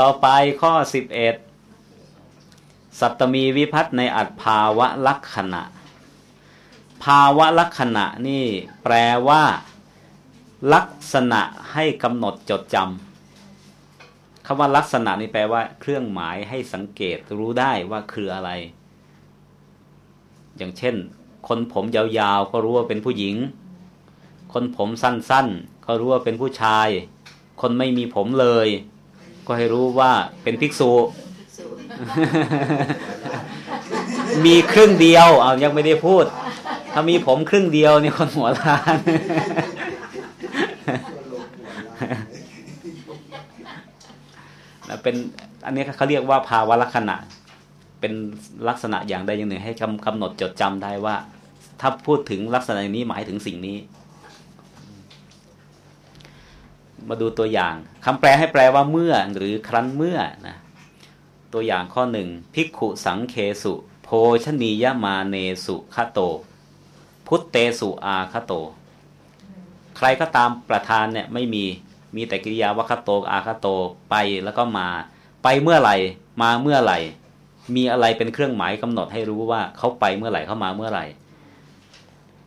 ต่อไปข้อสิบเอ็ดสัตตมีวิพัฒน์ในอัตภาวะลักษณะ ภาวะลักษณะนี่แปลว่า ลักษณะให้กำหนดจดจำคำว่าลักษณะนี่แปลว่า เครื่องหมายให้สังเกตรู้ได้ว่าคืออะไร อย่างเช่น คนผมยาวๆ ก็รู้ว่าเป็นผู้หญิง คนผมสั้นๆ ก็รู้ว่าเป็นผู้ชาย คนไม่มีผมเลย ก็ให้รู้ว่าเป็นภิกษุ มีครึ่งเดียวเอายังไม่ได้พูด ถ้ามีผมครึ่งเดียวเนี่ยคนหัวล้านเป็นอันนี้เขาเรียกว่าภาวะลักษณะ เป็นลักษณะอย่างใดอย่างหนึ่งให้กำกำหนดจดจำได้ว่า ถ้าพูดถึงลักษณะอย่างนี้หมายถึงสิ่งนี้ มาดูตัวอย่างคำแปลให้แปลว่าเมื่อหรือครั้นเมื่อนะตัวอย่างข้อหนึ่งภิกขุสังเคสุโภชนียมาเนสุคโต พุทเตสุอาคโต ใครก็ตามประธานเนี่ยไม่มีมีแต่กิริยาวัคโตอาคโตไปแล้วก็มา ไปเมื่อไหร่ มาเมื่อไหร่ มีอะไรเป็นเครื่องหมายกำหนดให้รู้ว่าเขาไปเมื่อไหร่เขามาเมื่อไหร่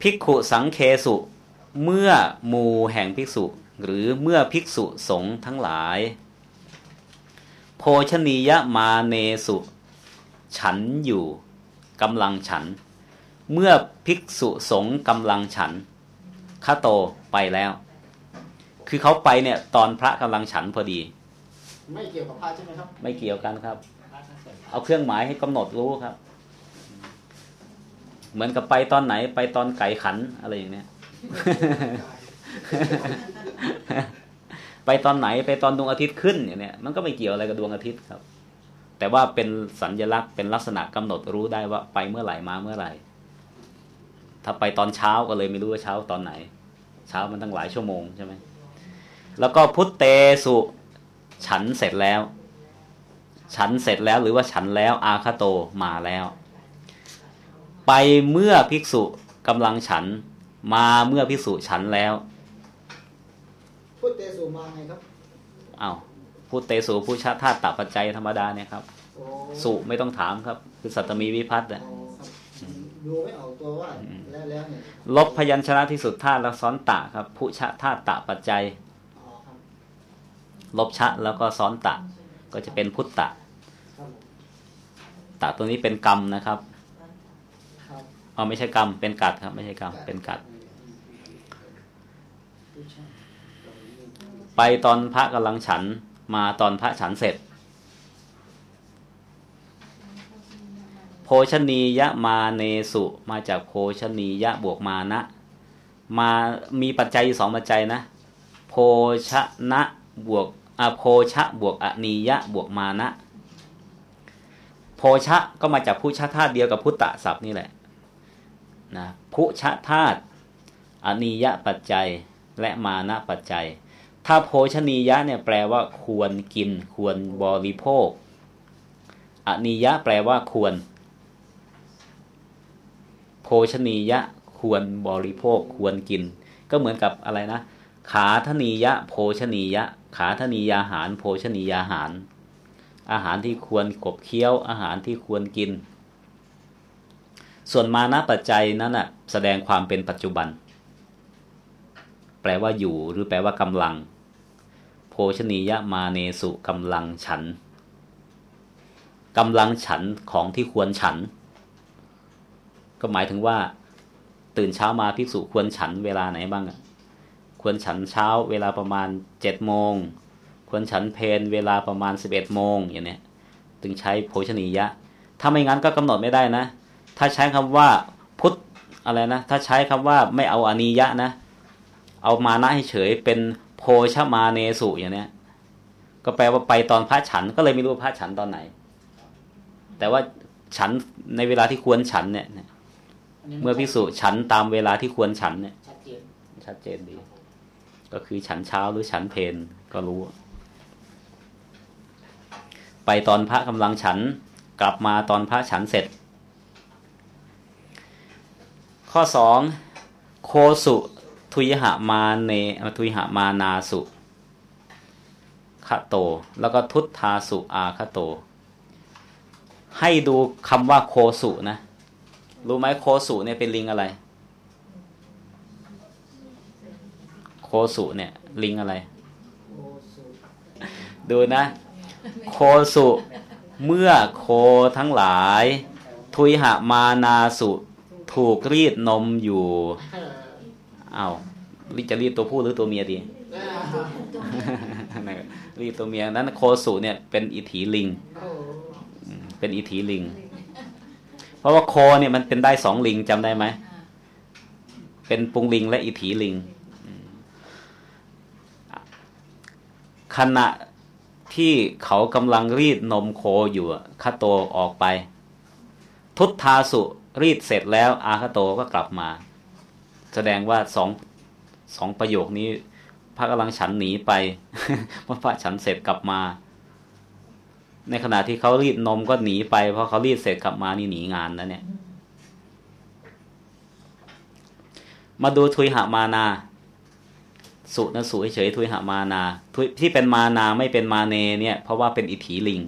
ภิกขุสังเคสุ เมื่อมูแห่งภิกษุ หรือเมื่อภิกษุสงฆ์ทั้งหลาย โภชนียมาเนสุ ฉันอยู่กำลังฉัน เมื่อภิกษุสงฆ์กำลังฉันข้าโตไปแล้ว คือเขาไปเนี่ย ตอนพระกำลังฉันพอดี ไม่เกี่ยวกับพระใช่ไหมครับ ไม่เกี่ยวกันครับ เอาเครื่องหมายให้กำหนดรู้ครับ เหมือนกับไปตอนไหนไปตอนไก่ขันอะไรอย่างเนี้ย ไปตอนไหนไปตอนดวงอาทิตย์ขึ้นอย่างเนี้ยมันก็ไม่เกี่ยวอะไรกับดวงอาทิตย์ครับ แต่ว่าเป็นสัญลักษณ์เป็นลักษณะกำหนดรู้ได้ว่าไปเมื่อไหร่มาเมื่อไหร่ ถ้าไปตอนเช้าก็เลยไม่รู้ว่าเช้าตอนไหน เช้ามันตั้งหลายชั่วโมงใช่ไหมแล้วก็พุทเตสุฉันเสร็จแล้ว ฉันเสร็จแล้วหรือว่าฉันแล้วอาคาโตมาแล้ว ไปเมื่อภิกษุกำลังฉันมาเมื่อภิกษุฉันแล้ว พุทเตสุมาไงครับอ้าวพุทเตสุผู้ชาธาตุตปัจจัยธรรมดาเนี่ยครับสุไม่ต้องถามครับ คือสัตมีวิพัฒน์นะดูไม่ออกตัวว่าแล้วแล้วเนี่ยลบพยัญชนะที่สุดธาตุแล้วซ้อนตะครับ ผู้ชาธาตุตปัจจัยลบชะแล้วก็ซ้อนตะ ก็จะเป็นพุทธะตะตัวนี้เป็นกรรมนะครับอ๋อไม่ใช่กรรมเป็นกัดครับ ไม่ใช่กรรมเป็นกัด ไปตอนพระกำลังฉันมาตอนพระฉันเสร็จ โภชนียะมาเนสุมาจากโภชนียะบวกมานะ มามีปัจจัยสองปัจจัยนะ โภชนะบวกอโภชะบวกอนียะบวกมานะโภชะก็มาจากพุชะธาตุเดียวกับพุตตะศัพท์นี่แหละนะพุชะธาตุอนียะปัจจัยและมานะปัจจัย ถ้าโภชนียะเนี่ยแปลว่า ควรกิน ควรบริโภคอนิยะแปลว่าควร โภชนียะ ควรบริโภค ควรกิน ก็เหมือนกับอะไรนะ ขาธนียะ โภชนียะ ขาธนียาหาร โภชนียาหาร อาหารที่ควรกบเคี้ยว อาหารที่ควรกิน ส่วนมานะปัจจัยนั้นอะ แสดงความเป็นปัจจุบัน แปลว่าอยู่หรือแปลว่ากำลัง โภชนียมาเนสุกำลังฉันกำลังฉันของที่ควรฉัน ก็หมายถึงว่า ตื่นเช้ามาภิกษุควรฉันเวลาไหนบ้างควรฉันเช้าเวลาประมาณเจ็ดโมงควรฉันเพนเวลาประมาณสิบเอ็ดโมงอย่างเนี้ยถึงใช้โภชนียะ ถ้าไม่งั้นก็กำหนดไม่ได้นะ ถ้าใช้คำว่าพุทธอะไรนะ ถ้าใช้คำว่าไม่เอาอานิยะนะ เอามานะให้เฉยเป็น โพชมาเนสุอย่างเนี้ย ก็แปลว่าไปตอนพระฉัน ก็เลยไม่รู้พระฉันตอนไหน แต่ว่าฉันในเวลาที่ควรฉันเนี่ยเมื่อพิสุฉันตามเวลาที่ควรฉันเนี่ยชัดเจนดี ก็คือฉันเช้าหรือฉันเพนก็รู้ ไปตอนพระกำลังฉันกลับมาตอนพระฉันเสร็จ ข้อสองโคสุ ทุยหามาเนทุยหามานาสุคะโต แล้วก็ทุตทาสุอาคะโต ให้ดูคำว่าโคสุนะ รู้ไหมโคสุเนี่ยเป็นลิงอะไร โคสุเนี่ย ลิงอะไร ดูนะ โคสุเมื่อโคทั้งหลาย ทุยหามานาสุ ถูกรีดนมอยู่ เอาวจะรีดตัวผู้หรือตัวเมียดีรีดตัวเมียนั้นโคสุเนี่ยเป็นอิทธิลิงเป็นอิทธิลิง เพราะว่าโคเนี่ยมันเป็นได้สองลิงจำได้ไหมเป็นปุงลิงและอิทธิลิง ขณะที่เขากำลังรีดนมโคอยู่อะคาโตออกไป ทุตทาสุรีดเสร็จแล้วอาคาโตก็กลับมา แสดงว่าสองสองประโยคนี้ พระกำลังฉันหนีไปเมื่อพระฉันเสร็จกลับมา ในขณะที่เขารีดนมก็หนีไปเพราะเขารีดเสร็จกลับมานี่หนีงานนะเนี่ย มาดูทุยหามานา สุนะสุเฉยทุยหามานาทุยที่เป็นมานาไม่เป็นมาเนเนี่ย เพราะว่าเป็นอิทธิลิง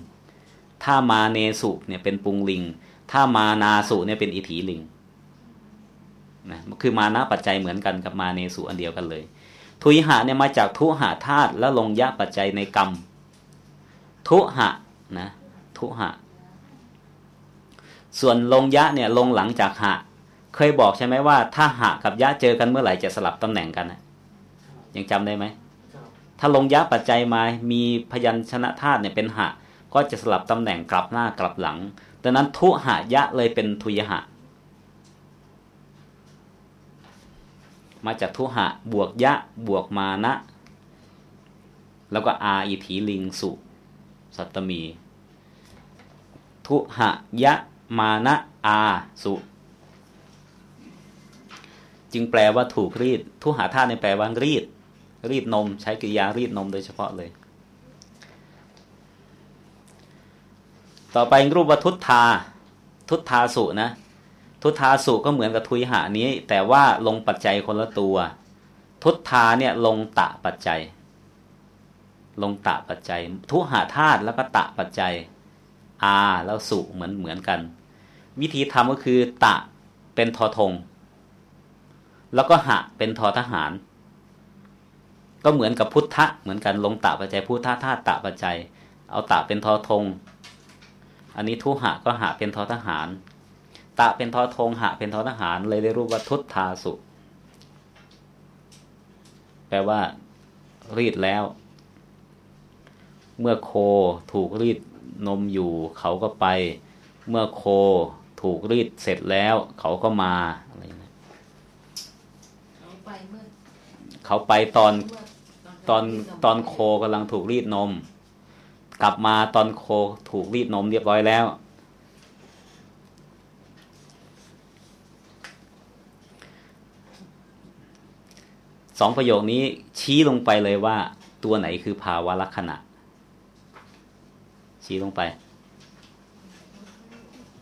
ถ้ามาเนสุเนี่ยเป็นปุงลิง ถ้ามานาสุเนี่ยเป็นอิทธิลิง นะคือมานะปัจจัยเหมือนกันกับมาเนสุอันเดียวกันเลย ทุยหะเนี่ยมาจากทุหะธาตุแล้วลงยะปัจจัยในกรรม ทุหะนะทุหะ ส่วนลงยะเนี่ยลงหลังจากหะ เคยบอกใช่ไหมว่า ถ้าหะกับยะเจอกันเมื่อไหร่จะสลับตำแหน่งกันนะยังจำได้ไหมถ้าลงยะปัจจัยมา มีพยัญชนะธาตุเนี่ยเป็นหะ ก็จะสลับตำแหน่งกลับหน้ากลับหลังดังนั้นทุหะยะเลยเป็นทุยหะ มาจากทุหะ บวกยะ บวกมานะ แล้วก็อาอิถีลิงสุ สัตตมี ทุหะยะ มานะ อาสุ จึงแปลว่าถูกรีด ทุหาธาตุในแปลว่ารีด รีดนม ใช้กริยารีดนมโดยเฉพาะเลย ต่อไปรูปว่าทุตทาทุตทาสุนะ ทุทาสุก็เหมือนกับทุยหานี้ แต่ว่าลงปัจจัยคนละตัว ทุทาเนี่ยลงตะปัจจัย ลงตะปัจจัย ทุหาธาตุแล้วก็ตะปัจจัยอาแล้วสุเหมือนเหมือนกัน วิธีทำก็คือตะเป็นทอทง แล้วก็หะเป็นทอทหาร ก็เหมือนกับพุทธะเหมือนกันลงตะปัจจัยพุทธะธาตุตะปัจจัย เอาตะเป็นทอทง อันนี้ทุหะก็หะเป็นทอทหาร ตะเป็นทอทงหะ เป็นทอทหาร เลยได้รูปว่าทุตทาสุ แปลว่า รีดแล้ว เมื่อโคถูกรีดนมอยู่ เขาก็ไป เมื่อโคถูกรีดเสร็จแล้ว เขาก็มาอะไรอย่างเขาไปเมื่อเขาไปตอนตอนตอนโคกำลังถูกรีดนม กลับมาตอนโคถูกรีดนมเรียบร้อยแล้ว สองประโยคนี้ชี้ลงไปเลยว่า ตัวไหนคือภาวะลักษณะ ชี้ลงไป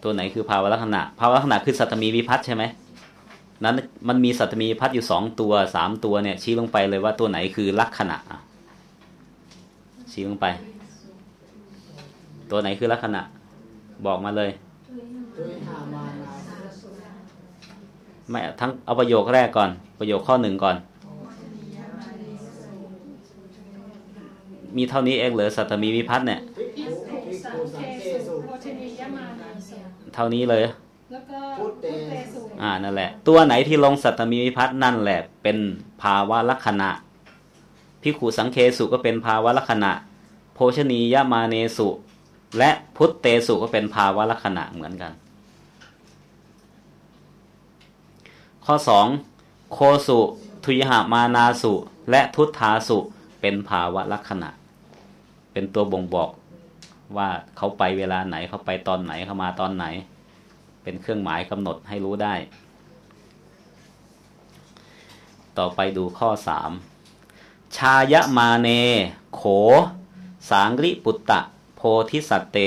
ตัวไหนคือภาวะลักษณะ ภาวะลักษณะคือสัตมีวิพัฒน์ใช่ไหมนั้นมันมีสัตมีวิพัดอยู่สองตัวสามตัวเนี่ย ชี้ลงไปเลยว่าตัวไหนคือลักษณะชี้ลงไป ตัวไหนคือลักษณะ บอกมาเลยไม่ทั้งเอาประโยคแรกก่อน ประโยคข้อหนึ่งก่อน มีเท่านี้เองเหรอสัตมีวิพัฒน์เนี่ย เท่านี้เลยอ่านั่นแหละ ตัวไหนที่ลงสัตมีวิพัฒน์นั่นแหละ เป็นภาวะลักษณะพิขูสังเคสุก็เป็นภาวะลักษณะ โภชนียมาเนสุ และพุทเตสุก็เป็นภาวะลักษณะเหมือนกัน ข้อสองโคสุ ทุยหามานาสุ และทุตทาสุเป็นภาวะลักษณะ เป็นตัวบ่งบอกว่าเขาไปเวลาไหนเขาไปตอนไหนเขามาตอนไหน เป็นเครื่องหมายกำหนดให้รู้ได้ ต่อไปดูข้อสามชายมาเน โข สางริปุตตะ โพธิสัตเต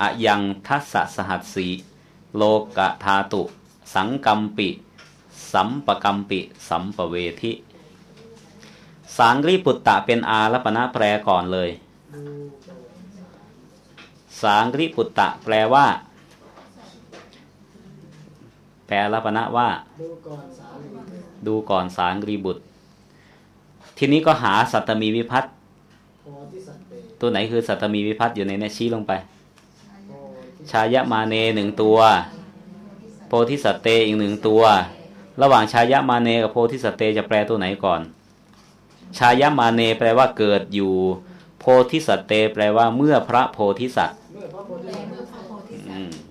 อะยังทัสสะสหัสสีโลกะธาตุ สังกัมปิ สัมปกัมปิ สัมปเวทิสางริปุตตะเป็นอารัปณะแปลก่อนเลย สางริปุตตะ แปลว่า แปลรัปณะว่า ดูก่อนสางรีบุตร ทีนี้ก็หาสัตมีวิพัตน์ตัวไหนคือสัตมีวิพัตน์อยู่ในเนยชี้ลงไป ชายะมาเนหนึ่งตัว โพธิสัตเตอีกหนึ่งตัว ระหว่างชายะมาเนกับโพธิสัตเตจะแปลตัวไหนก่อน ชายะมาเนแปลว่าเกิดอยู่ โพธิสัตเตแปลว่าเมื่อพระโพธิสัตว์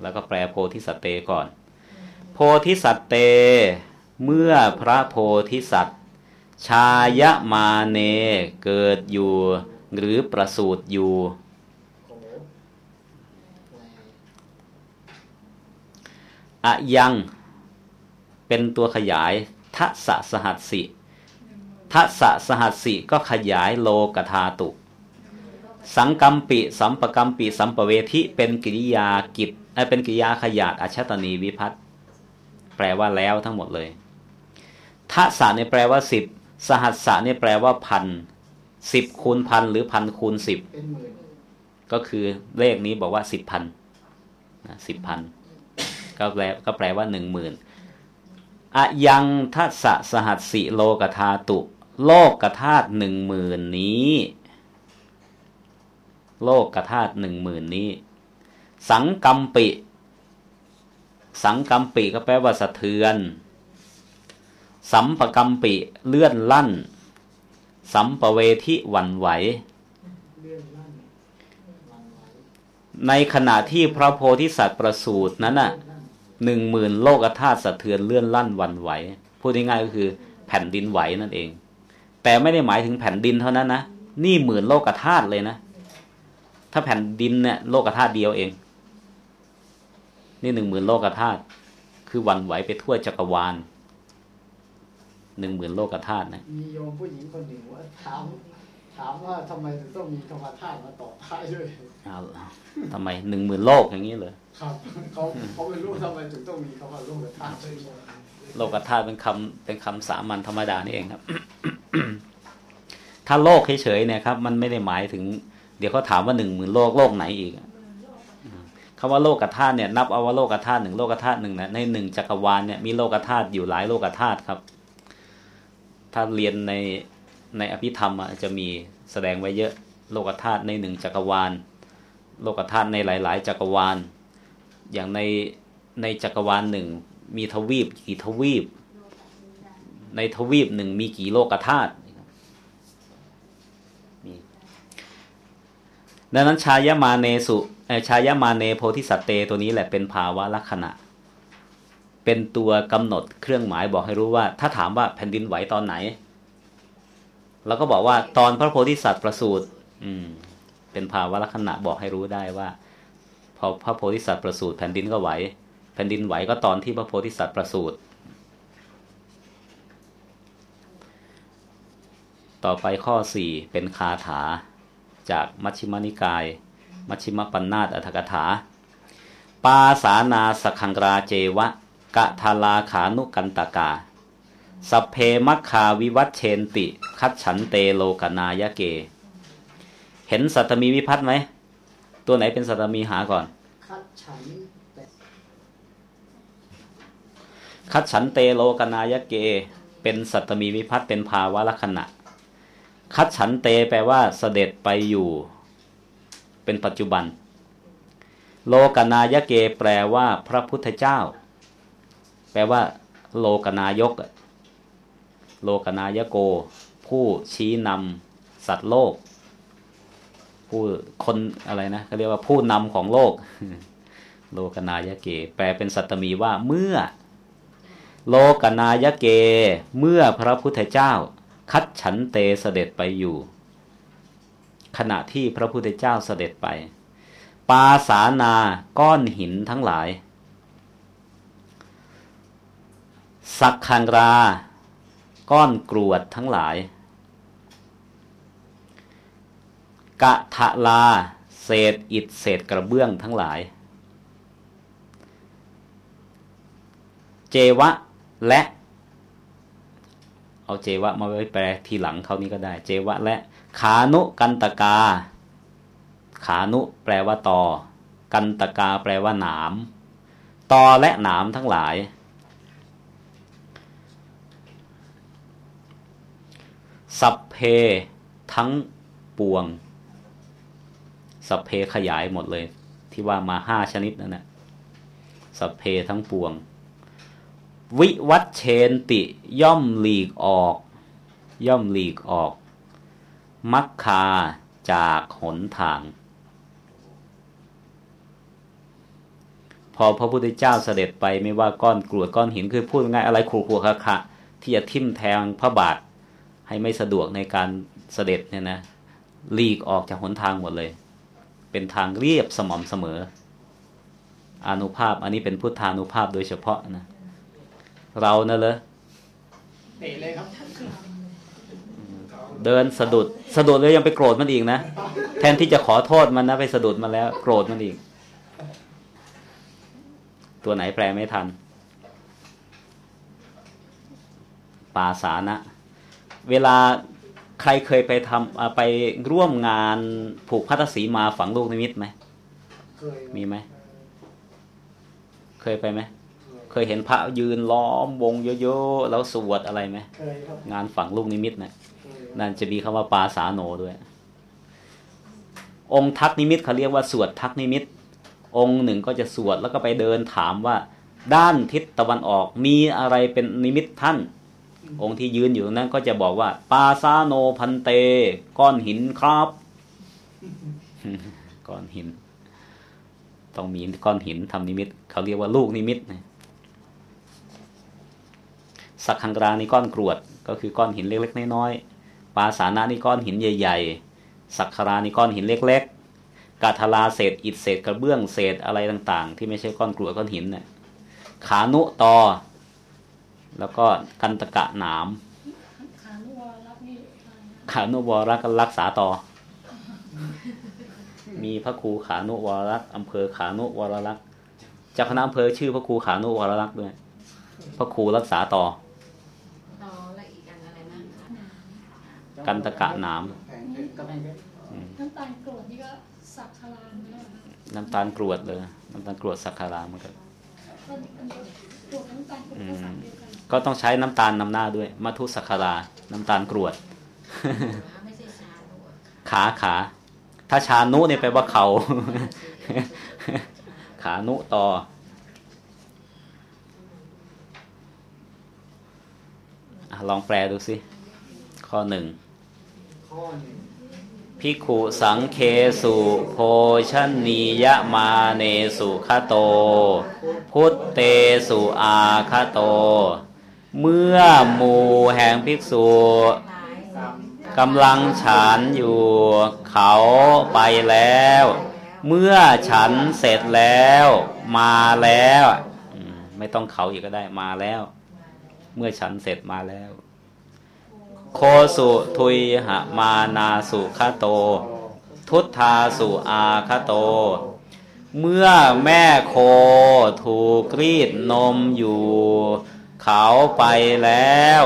แล้วก็แปลโพธิสัตว์เตก่อน โพธิสัตว์เต เมื่อพระโพธิสัตว์ ชายมาเนเกิดอยู่หรือประสูติอยู่ อะยังเป็นตัวขยายทัสสหัสสิทัสสะสหัสสิก็ขยายโลกธาตุ สังกัมปิ สัมปกัมปิ สัมปเวทิเป็นกิริยากิจเป็นกิริยาขยาดอัชตนีวิพัตแปลว่าแล้วทั้งหมดเลยทัสสะเนี่ยแปลว่าสิบสหัสสะเนี่ยแปลว่าพันสิบคูณพันหรือพันคูณสิบก็คือเลขนี้บอกว่าสิบพันสิบพันก็แปลก็แปลว่าหนึ่งหมื่นอะยังทัสสหัสสิโลกธาตุ โลกธาตุหนึ่งหมื่นนี้ โลกกธาตุหนึ่งหมื่นนี้ สังกัมปิ สังกัมปิก็แปลว่าสะเทือน สัมปกัมปิเลื่อนลั่น สัมปเวทิหวันไหว ในขณะที่พระโพธิสัตว์ประสูตินั้นน่ะหนึ่งหมื่นโลกธาตุสะเทือนเลื่อนลั่นวันไหว พูดง่ายๆก็คือแผ่นดินไหวนั่นเอง แต่ไม่ได้หมายถึงแผ่นดินเท่านั้นนะ นี่หมื่นโลกธาตุเลยนะ ถ้าแผ่นดินเนี่ยโลกธาตุเดียวเอง นี่หนึ่งหมื่นโลกธาตุคือหวันไหวไปทั่วจักรวาลหนึ่งหมื่นโลกธาตุนะมีโยมผู้หญิงคนหนึ่งว่าถามถามว่าทำไมถึงต้องมีธรรมธาตุมาต่อท้ายด้วยเอาล่ะทำไมหนึ่งหมื่นโลกอย่างนี้เลยครับเขาเขาไม่รู้ทำไมถึงต้องมีคำว่าโลกธาตุด้วยโลกธาตุเป็นคำเป็นคำสามัญธรรมดานี่เองครับ ถ้าโลกเฉยๆเนี่ยครับ มันไม่ได้หมายถึง เดี๋ยวเขาถามว่าหนึ่งหมื่นโลกโลกไหนอีกอะคำว่าโลกธาตุเนี่ยนับเอาว่าโลกธาตุหนึ่งโลกธาตุหนึ่งนะในหนึ่งจักรวาลเนี่ยมีโลกธาตุอยู่หลายโลกธาตุครับ ถ้าเรียนในในอภิธรรมจะมีแสดงไว้เยอะโลกธาตุในหนึ่งจักรวาล โลกธาตุในหลาย ๆ จักรวาล อย่างในในจักรวาลหนึ่งมีทวีปกี่ทวีป ในทวีปหนึ่งมีกี่โลกธาตุมี ดังนั้นชายมาเนสุชายมาเนโพธิสัตเตตัวนี้แหละเป็นภาวะลักษณะ เป็นตัวกำหนดเครื่องหมายบอกให้รู้ว่า ถ้าถามว่าแผ่นดินไหวตอนไหนเราก็บอกว่าตอนพระโพธิสัตว์ประสูติอืม เป็นภาวะลักษณะบอกให้รู้ได้ว่า พอพระโพธิสัตว์ประสูติแผ่นดินก็ไหวแผ่นดินไหวก็ตอนที่พระโพธิสัตว์ประสูติต่อไปข้อสี่เป็นคาถา จากมัชฌิมานิกาย มัชฌิมปัญนาตอัฏฐกถา ปาสานาสขังราเจวะกะทาลาขานุกันตกาสเพมัคคาวิวัตเชนติ คัดฉันเตโลกนายเก เห็นสัตตมีวิพัฒน์ไหม ตัวไหนเป็นสัตตมีหาก่อน คัดฉันแต่คัดฉันเตโลกนายเก เป็นสัตตมีวิพัฒน์เป็นภาวะลักษณะ คัดฉันเตแปลว่าเสด็จไปอยู่ เป็นปัจจุบัน โลกนายเกแปลว่า พระพุทธเจ้า แปลว่า โลกนายก โลกนายโก ผู้ชี้นำสัตว์โลก ผู้คนอะไรนะเขาเรียกว่าผู้นำของโลก โลกนายเก แปลเป็นสัตตมีว่าเมื่อ โลกนายเก เมื่อพระพุทธเจ้า คัดฉันเตเสด็จไปอยู่ ขณะที่พระพุทธเจ้าเสด็จไป ปาสานาก้อนหินทั้งหลาย สักคังรา ก้อนกรวดทั้งหลาย กะทะลา เศษอิฐเศษกระเบื้องทั้งหลาย เจวะและ เอาเจวะมาไว้แปลทีหลังเขานี้ก็ได้ เจวะและขานุกันตกา ขานุแปลว่าต่อ กันตกาแปลว่าหนามต่อและหนามทั้งหลาย สัพเพทั้งปวง สัพเพขยายหมดเลย ที่ว่ามาห้าชนิดนั่นแหละสัพเพทั้งปวง วิวัตเชนติย่อมหลีกออก ย่อมหลีกออก มักคาจากหนทาง พอพระพุทธเจ้าเสด็จไปไม่ว่าก้อนกรวดก้อนหินคือพูดง่ายอะไรขูขูคะคะที่จะทิ่มแทงพระบาทให้ไม่สะดวกในการเสด็จเนี่ยนะหลีกออกจากหนทางหมดเลย เป็นทางเรียบสม่ำเสมออนุภาพอันนี้เป็นพุทธานุภาพโดยเฉพาะนะ เรานะเลยเตะเลยครับ เดินสะดุดสะดุดเลยยังไปโกรธมันอีกนะแทนที่จะขอโทษมันนะไปสะดุดมันแล้ว โกรธมันอีก ตัวไหนแปลไม่ทันปาสานะ เวลาใครเคยไปทำอ่าไปร่วมงานผูกพัทสีมาฝังลูกนิมิตไหม เคย มีไหม เคยไปไหม เคยเห็นพระยืนล้อมวงเยอะๆแล้วสวดอะไรไหมเคยครับงานฝังลูกนิมิตนะเคยนั่นจะมีคำว่าปาสาโนด้วย องค์ทักนิมิตเขาเรียกว่าสวดทักนิมิต องค์หนึ่งก็จะสวดแล้วก็ไปเดินถามว่า ด้านทิศตะวันออกมีอะไรเป็นนิมิตท่าน องค์ที่ยืนอยู่ตรงนั้นก็จะบอกว่า ปาซาโนพันเต ก้อนหินครับก้อนหิน ต้องมีก้อนหินทำนิมิต เขาเรียกว่าลูกนิมิตนะ สักขังกรานี่ก้อนกรวด ก็คือก้อนหินเล็กๆน้อยๆปาสานะนี่ก้อนหินใหญ่ ๆ สักคารานี่ก้อนหินเล็ก ๆกาทลาเศษอิฐเศษกระเบื้องเศษอะไรต่าง ๆ ที่ไม่ใช่ก้อนกรวดก้อนหินเนี่ยขานุตอ แล้วก็กันตะกะหนามขานุวรรับนี่อะไรนะขานุวรักรักษาต่อ มีพระครูขานุวรรักษ์อำเภอขานุวรรักษ์เจ้าคณะอำเภอชื่อพระครูขานุวรรักษ์ด้วยพระครูรักษาต่อและอีกอันอะไรนะ กันตะกะหนามแพงเพชรก็แพงเพชรน้ำตาลโกรธนี่ก็สักคารามเนี่ยนะน้ำตาลกรวดเลยน้ำตาลกรวดสักคารามันก็ก็อันนี้โกรธน้ำตาลโกรธก็สักเดียวกันก็ต้องใช้น้ำตาลนำหน้าด้วยมัทุสักคารา น้ำตาลกรวดไม่ใช่ชาโนอะขาขา ถ้าชานุเนี่ยแปลว่าเขา ขานุต่ออะลองแปลดูสิ ข้อหนึ่งข้อหนึ่ง พิกขุสังเคสุโพชนียมาเนสุขโต พุทเตสุอาคโต เมื่อหมู่แห่งภิกษุกำลังฉันอยู่เขาไปแล้ว เมื่อฉันเสร็จแล้วมาแล้ว ไม่ต้องเขาอีกก็ได้มาแล้ว เมื่อฉันเสร็จมาแล้ว โคสุทุยหะมานาสุขโต ทุตทาสุอาคโต เมื่อแม่โคถูกรีดนมอยู่ เขาไปแล้ว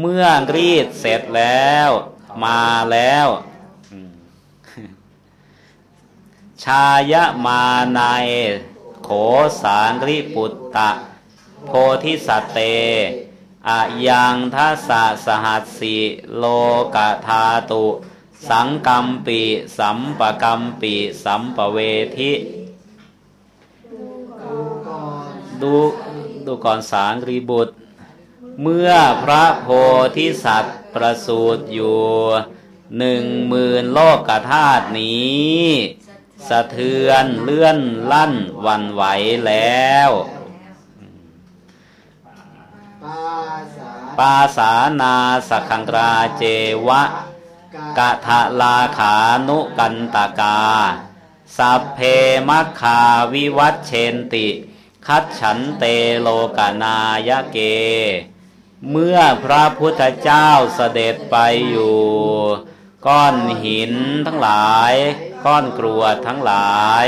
เมื่อรีดเสร็จแล้ว มาแล้วชายมาในโขสารริปุตตะ โพธิสัตเต อะยังทัสสะสหัสสิโลกธาตุ สังกัมปิ สัมปกัมปิ สัมปเวทิดูก่อนดูก่อนสารรีบุตร เมื่อพระโพธิสัตว์ประสูติอยู่หนึ่งหมื่นโลกธาตุนี้ สะเทือนเลื่อนลั่นวันไหวแล้ว ปาสานาสขังตราเจวะกะทะลาขานุกันตากา สัพเพมัคคาวิวัตเชนติ คัดฉันเตโลกานายเก เมื่อพระพุทธเจ้าเสด็จไปอยู่ ก้อนหินทั้งหลาย ก้อนกรวดทั้งหลาย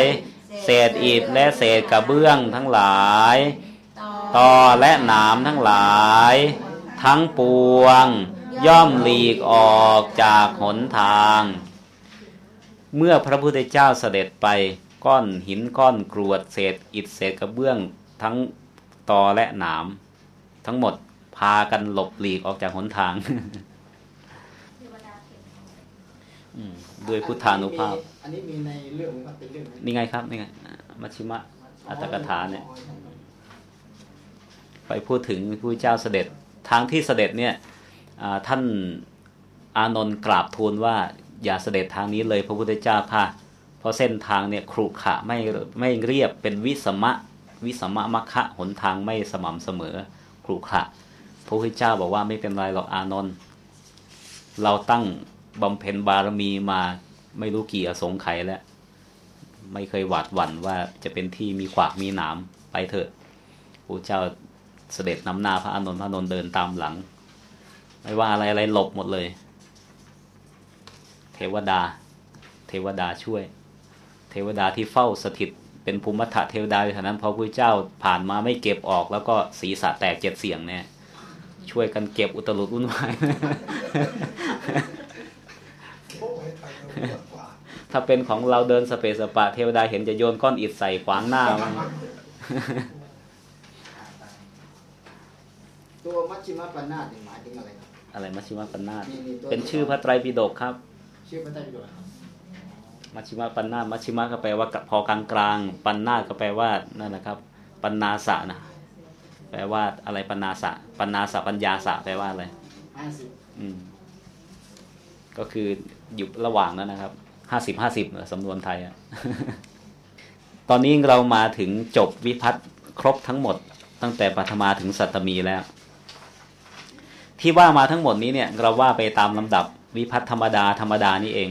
เศษอิฐและเศษกระเบื้องทั้งหลาย ตอและหนามทั้งหลาย ทั้งปวง ย่อมหลีกออกจากหนทาง เมื่อพระพุทธเจ้าเสด็จไปก้อนหินก้อนกรวดเศษอิฐเศษกระเบื้องทั้งตอและหนาม ทั้งหมดพากันหลบหลีกออกจากหนทางด้วยพุทธานุภาพ อันนี้มีในเรื่องมันเป็นเรื่องไหมนี่ไงครับนี่ไงมัชชิมะอัตถกถาเนี่ย ไปพูดถึงพระเจ้าเสด็จ ทางที่เสด็จเนี่ยท่านอานนท์กราบทูลว่าอย่าเสด็จทางนี้เลยพระพุทธเจ้าค่ะ เพราะเส้นทางเนี่ยขรุขระไม่ไม่เรียบเป็นวิสมะวิสมะมัคคะหนทางไม่สม่ำเสมอขรุขระพระพุทธเจ้าบอกว่าไม่เป็นไรหรอกอานนท์เราตั้งบำเพ็ญบารมีมาไม่รู้กี่อสงไขยแล้ว ไม่เคยหวาดหวั่นว่าจะเป็นที่มีขวากมีหนามไปเถิดพระเจ้า เสด็จนำหน้าพระอานนท์พระอานนท์เดินตามหลัง ไม่ว่าอะไรอะไรหลบหมดเลย เทวดา เทวดาช่วย เทวดาที่เฝ้าสถิต เป็นภูมิมัทธเทวดาอยู่แถวนั้นพอพระเจ้าผ่านมาไม่เก็บออก แล้วก็ศีรษะแตกเจ็ดเสียงเนี่ย ช่วยกันเก็บอุตลุดวุ่นวายถ้าเป็นของเราเดินสเปสปะ เทวดาเห็นจะโยนก้อนอิฐใส่ขวางหน้ามัน ตัวมัชชิมปัญนาตนี่หมายถึงอะไรครับอะไรมัชชิมปัญนาตมีมีตัวเป็นชื่อพระไตรปิฎกครับ ชื่อพระไตรปิฎกครับมัชชิมปัญนาตมัชชิมะก็แปลว่าพอกลางกลางๆปัญนาตก็แปลว่านั่นนะครับปัญนาสะนะแปลว่าอะไรปัญนาสะปัญนาสะปัญญาสะแปลว่าอะไรห้าสิบอืมก็คืออยู่ระหว่างนั้นนะครับห้าสิบห้าสิบสำนวนไทยอะตอนนี้เรามาถึงจบวิพัฒน์ครบทั้งหมด ตั้งแต่ปัทมาถึงสัตตมีแล้ว ที่ว่ามาทั้งหมดนี้เนี่ยเราว่าไปตามลำดับวิพัฒน์ธรรมดาธรรมดานี่เอง